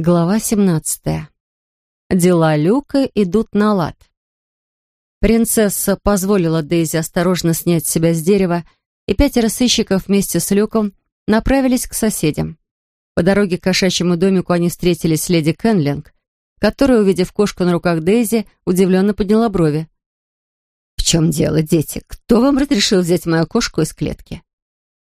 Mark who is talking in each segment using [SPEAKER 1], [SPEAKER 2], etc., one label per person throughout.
[SPEAKER 1] Глава 17. Дела Люка идут на лад. Принцесса позволила Дейзи осторожно снять себя с дерева, и пятеро сыщиков вместе с Люком направились к соседям. По дороге к кошачьему домику они встретились с леди Кенлинг, которая, увидев кошку на руках Дейзи, удивленно подняла брови. «В чем дело, дети? Кто вам разрешил взять мою кошку из клетки?»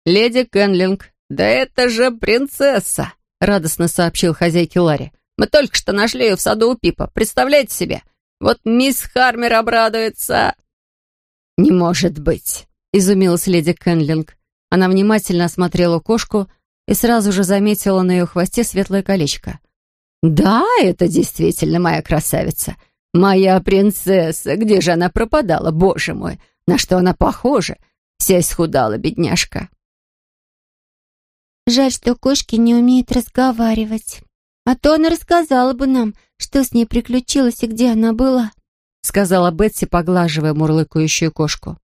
[SPEAKER 2] «Леди Кенлинг, да это же принцесса!» — радостно сообщил хозяйке Ларри. «Мы только что нашли ее в саду у Пипа. Представляете себе? Вот мисс Хармер обрадуется!»
[SPEAKER 1] «Не может быть!» — изумилась леди Кенлинг. Она внимательно осмотрела кошку и сразу же заметила на ее хвосте светлое колечко. «Да, это действительно моя красавица. Моя принцесса. Где же она пропадала, боже мой? На что она похожа? Вся исхудала, бедняжка».
[SPEAKER 3] Жаль, что кошки не умеют разговаривать. А то она рассказала бы нам, что с ней приключилось и где она была»,
[SPEAKER 1] сказала Бетси, поглаживая мурлыкающую кошку.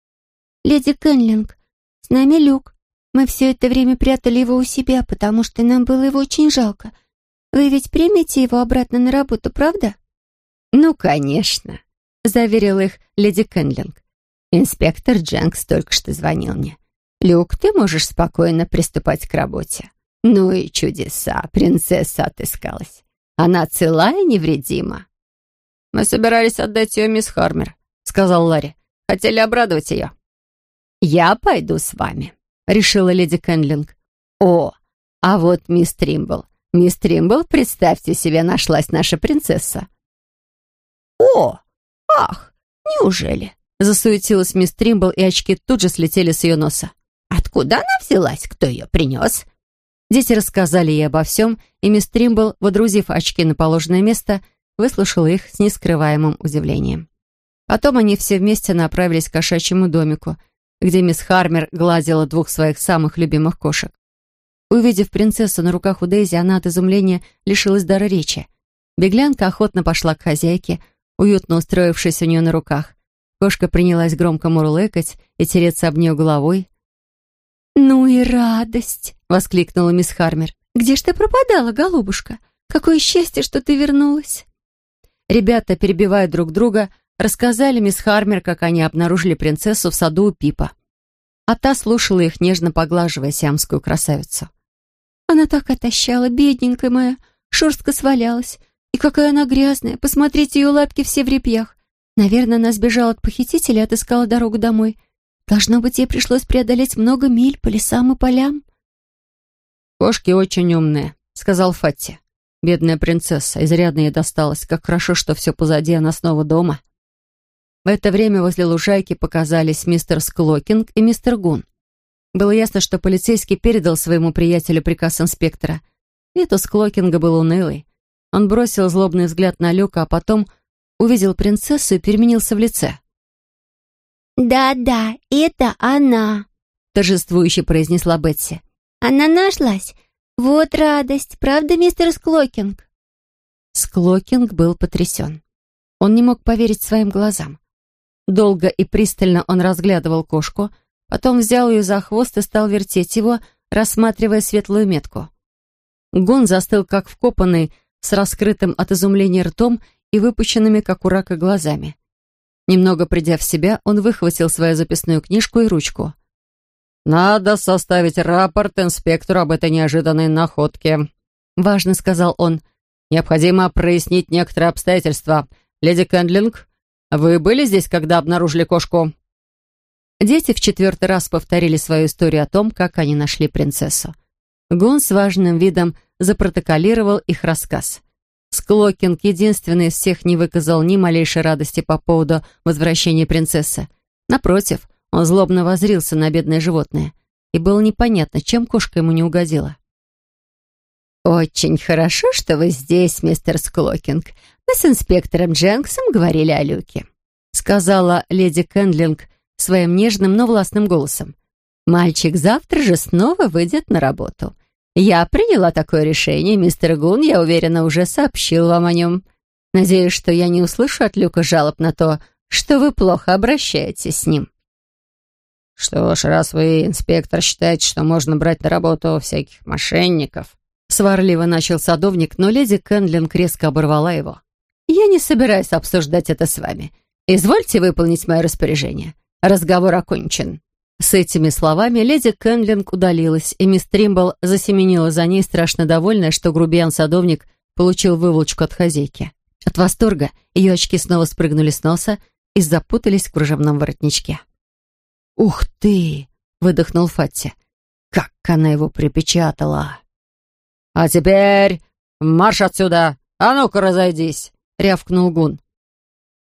[SPEAKER 3] «Леди Кенлинг, с нами Люк. Мы все это время прятали его у себя, потому что нам было его очень жалко. Вы ведь примете его обратно на работу, правда?»
[SPEAKER 1] «Ну, конечно», — заверила их леди Кенлинг. «Инспектор Дженкс только что звонил мне. Люк, ты можешь спокойно приступать к работе. Ну и чудеса, принцесса отыскалась. Она цела и невредима.
[SPEAKER 2] «Мы собирались отдать ее мисс Хармер», — сказал Ларри. «Хотели обрадовать ее».
[SPEAKER 1] «Я пойду с вами», — решила леди Кенлинг. «О, а вот мисс Тримбл. Мисс Тримбл, представьте себе, нашлась наша принцесса».
[SPEAKER 2] «О, ах, неужели?»
[SPEAKER 1] Засуетилась мисс Тримбл, и очки тут же слетели с ее носа.
[SPEAKER 2] Откуда она взялась? Кто ее принес?»
[SPEAKER 1] Дети рассказали ей обо всем, и мисс Тримбл, водрузив очки на положенное место, выслушала их с нескрываемым удивлением. Потом они все вместе направились к кошачьему домику, где мисс Хармер гладила двух своих самых любимых кошек. Увидев принцессу на руках у Дейзи, она от изумления лишилась дара речи. Беглянка охотно пошла к хозяйке, уютно устроившись у нее на руках. Кошка принялась громко мурлыкать и тереться об нее головой,
[SPEAKER 3] «Ну и радость!» — воскликнула мисс Хармер. «Где ж ты пропадала, голубушка? Какое счастье, что ты вернулась!»
[SPEAKER 1] Ребята, перебивая друг друга, рассказали мисс Хармер, как они обнаружили принцессу в саду у Пипа. А та слушала их, нежно поглаживая сиамскую красавицу.
[SPEAKER 3] «Она так отощала, бедненькая моя, шерстка свалялась. И какая она грязная, посмотрите, ее лапки все в репьях. Наверное, она сбежала от похитителя и отыскала дорогу домой. Должно быть, ей пришлось преодолеть много миль по лесам и полям.
[SPEAKER 1] «Кошки очень умные», — сказал Фатти. «Бедная принцесса, изрядно ей досталось. Как хорошо, что все позади, она снова дома». В это время возле лужайки показались мистер Склокинг и мистер Гун. Было ясно, что полицейский передал своему приятелю приказ инспектора. Вид у Склокинга был унылый. Он бросил злобный взгляд на Люка, а потом увидел принцессу и переменился в лице.
[SPEAKER 3] «Да-да, это она», — торжествующе произнесла Бетси. «Она нашлась. Вот радость, правда, мистер Склокинг?»
[SPEAKER 1] Склокинг был потрясен. Он не мог поверить своим глазам. Долго и пристально он разглядывал кошку, потом взял ее за хвост и стал вертеть его, рассматривая светлую метку. Гон застыл как вкопанный, с раскрытым от изумления ртом и выпущенными, как у рака, глазами. Немного придя в себя, он выхватил свою записную книжку и ручку.
[SPEAKER 2] «Надо составить рапорт инспектору об этой неожиданной находке», —
[SPEAKER 1] важно сказал он.
[SPEAKER 2] «Необходимо прояснить некоторые обстоятельства. Леди Кэндлинг, вы были здесь, когда обнаружили кошку?»
[SPEAKER 1] Дети в четвертый раз повторили свою историю о том, как они нашли принцессу. Гун с важным видом запротоколировал их рассказ. Склокинг единственный из всех не выказал ни малейшей радости по поводу возвращения принцессы. Напротив, он злобно воззрился на бедное животное, и было непонятно, чем кошка ему не угодила. «Очень хорошо, что вы здесь, мистер Склокинг. Мы с инспектором Дженксом говорили о Люке», сказала леди Кендлинг своим нежным, но властным голосом. «Мальчик завтра же снова выйдет на работу. «Я приняла такое решение, мистер Гун, я уверена, уже сообщил вам о нем. Надеюсь, что я не услышу от Люка жалоб на то, что вы плохо обращаетесь с ним».
[SPEAKER 2] «Что ж, раз вы, инспектор, считаете, что можно брать на работу всяких мошенников»,
[SPEAKER 1] Сварливо начал садовник, но леди Кэндлинг резко оборвала его. «Я не собираюсь обсуждать это с вами. Извольте выполнить мое распоряжение. Разговор окончен». С этими словами леди Кэндлинг удалилась, и мисс Тримбл засеменила за ней, страшно довольная, что грубиян-садовник получил выволочку от хозяйки. От восторга ее очки снова спрыгнули с носа и запутались в кружевном воротничке. «Ух ты!» — выдохнул Фатти. «Как она его припечатала!» «А теперь марш отсюда! А ну-ка разойдись!» — рявкнул Гун.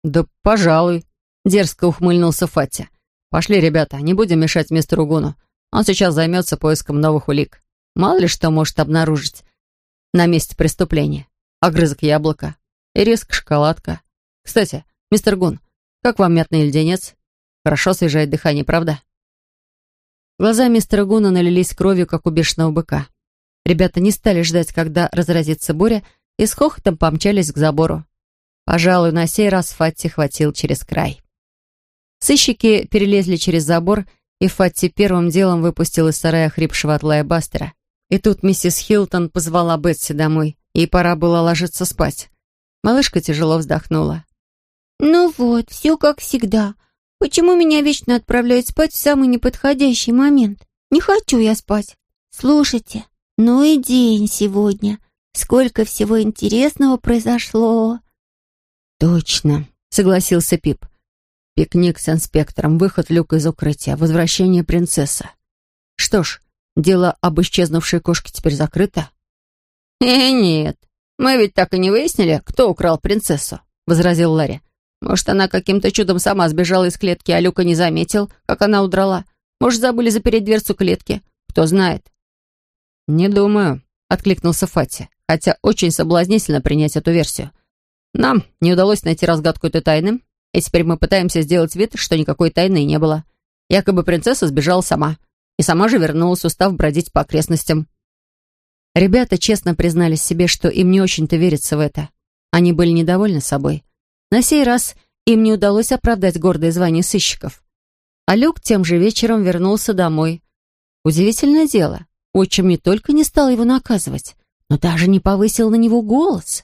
[SPEAKER 1] «Да, пожалуй», — дерзко ухмыльнулся Фатти. «Пошли, ребята, не будем мешать мистеру Гуну. Он сейчас займется поиском новых улик. Мало ли что может обнаружить на месте преступления. Огрызок яблока, ириск шоколадка. Кстати, мистер Гун, как вам мятный леденец? Хорошо освежает дыхание, правда?» Глаза мистера Гуна налились кровью, как у бешеного быка. Ребята не стали ждать, когда разразится буря, и с хохотом помчались к забору. Пожалуй, на сей раз Фатти хватил через край. Сыщики перелезли через забор, и Фатти первым делом выпустил из сарая хрипшего от лая Бастера. И тут миссис Хилтон позвала Бетси домой. Ей пора было ложиться спать. Малышка тяжело вздохнула.
[SPEAKER 3] «Ну вот, все как всегда. Почему меня вечно отправляют спать в самый неподходящий момент? Не хочу я спать. Слушайте, ну и день сегодня. Сколько всего интересного произошло!»
[SPEAKER 1] «Точно», — согласился Пип. Пикник с инспектором, выход люка из укрытия, возвращение принцессы. Что ж, дело об исчезнувшей кошке теперь закрыто?
[SPEAKER 2] «Э, нет, мы ведь так и не выяснили, кто украл принцессу», — возразил Ларри. «Может, она каким-то чудом сама сбежала из клетки, а Люка не заметил, как она удрала? Может, забыли запереть дверцу клетки? Кто знает?»
[SPEAKER 1] «Не думаю», — откликнулся Фати, хотя очень соблазнительно принять эту версию. «Нам не удалось найти разгадку этой тайны, и теперь мы пытаемся сделать вид, что никакой тайны не было. Якобы принцесса сбежала сама. И сама же вернулась, устав бродить по окрестностям. Ребята честно признались себе, что им не очень-то верится в это. Они были недовольны собой. На сей раз им не удалось оправдать гордое звание сыщиков. А Люк тем же вечером вернулся домой. Удивительное дело, отчим не только не стал его наказывать, но даже не повысил на него голос.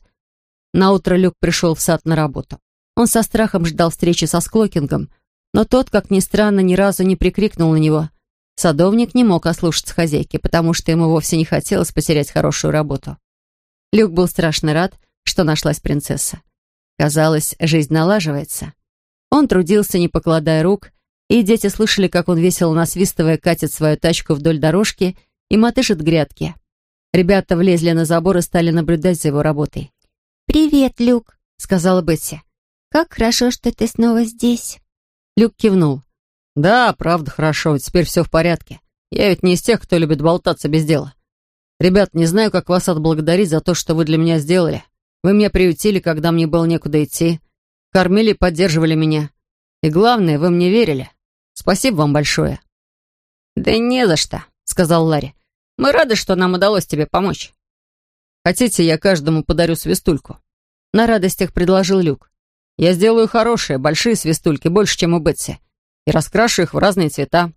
[SPEAKER 1] Наутро Люк пришел в сад на работу. Он со страхом ждал встречи со Склокингом, но тот, как ни странно, ни разу не прикрикнул на него. Садовник не мог ослушаться хозяйки, потому что ему вовсе не хотелось потерять хорошую работу. Люк был страшно рад, что нашлась принцесса. Казалось, жизнь налаживается. Он трудился, не покладая рук, и дети слышали, как он весело насвистывая катит свою тачку вдоль дорожки и мотышет грядки. Ребята влезли на забор и стали наблюдать за его работой.
[SPEAKER 3] «Привет, Люк», — сказала Бетси. «Как хорошо, что ты снова здесь!»
[SPEAKER 1] Люк кивнул. «Да, правда, хорошо, теперь все в порядке. Я ведь не из тех, кто любит болтаться без дела. Ребят, не знаю, как вас отблагодарить за то, что вы для меня сделали. Вы меня приютили, когда мне было некуда идти. Кормили поддерживали меня. И главное, вы мне верили. Спасибо вам большое».
[SPEAKER 2] «Да не за что», — сказал Ларри. «Мы рады, что нам удалось тебе помочь».
[SPEAKER 1] «Хотите, я каждому подарю свистульку?» На радостях предложил Люк. Я сделаю хорошие, большие свистульки, больше, чем у Бетси, и раскрашу их в разные цвета».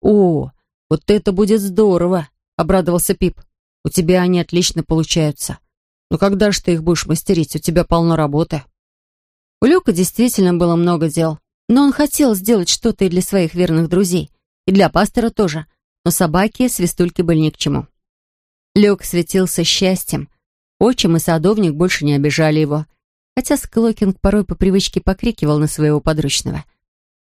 [SPEAKER 1] «О, вот это будет здорово!» — обрадовался Пип. «У тебя они отлично получаются. Но когда же ты их будешь мастерить? У тебя полно работы». У Люка действительно было много дел, но он хотел сделать что-то и для своих верных друзей, и для пастора тоже, но собаки свистульки были ни к чему. Люк светился счастьем. Отчим и садовник больше не обижали его — хотя Склокинг порой по привычке покрикивал на своего подручного.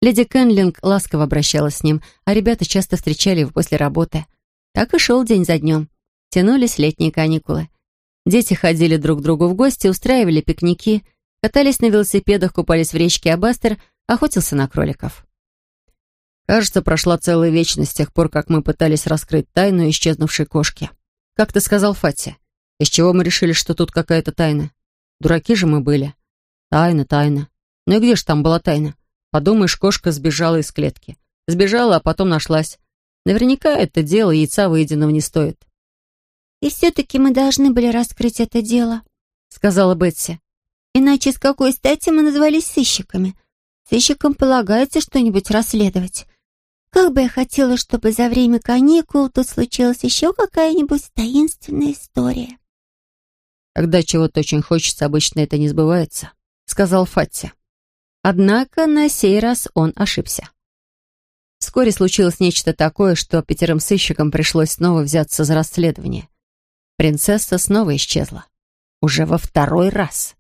[SPEAKER 1] Леди Кенлинг ласково обращалась с ним, а ребята часто встречали его после работы. Так и шел день за днем. Тянулись летние каникулы. Дети ходили друг к другу в гости, устраивали пикники, катались на велосипедах, купались в речке, а Бастер охотился на кроликов. Кажется, прошла целая вечность с тех пор, как мы пытались раскрыть тайну исчезнувшей кошки. Как ты сказал, Фати, из чего мы решили, что тут какая-то тайна? Дураки же мы были. Тайна, тайна. Ну и где же там была тайна? Подумаешь, кошка сбежала из клетки. Сбежала, а потом нашлась. Наверняка это дело яйца выеденного не стоит.
[SPEAKER 3] «И все-таки мы должны были раскрыть это дело», — сказала Бетси. «Иначе с какой стати мы назвались сыщиками? Сыщикам полагается что-нибудь расследовать. Как бы я хотела, чтобы за время каникул тут случилась еще какая-нибудь таинственная история.
[SPEAKER 1] Когда чего-то очень хочется, обычно это не сбывается, сказал Фатти. Однако на сей раз он ошибся. Вскоре случилось нечто такое, что пятерым сыщикам пришлось снова взяться за расследование. Принцесса снова исчезла. Уже во второй раз.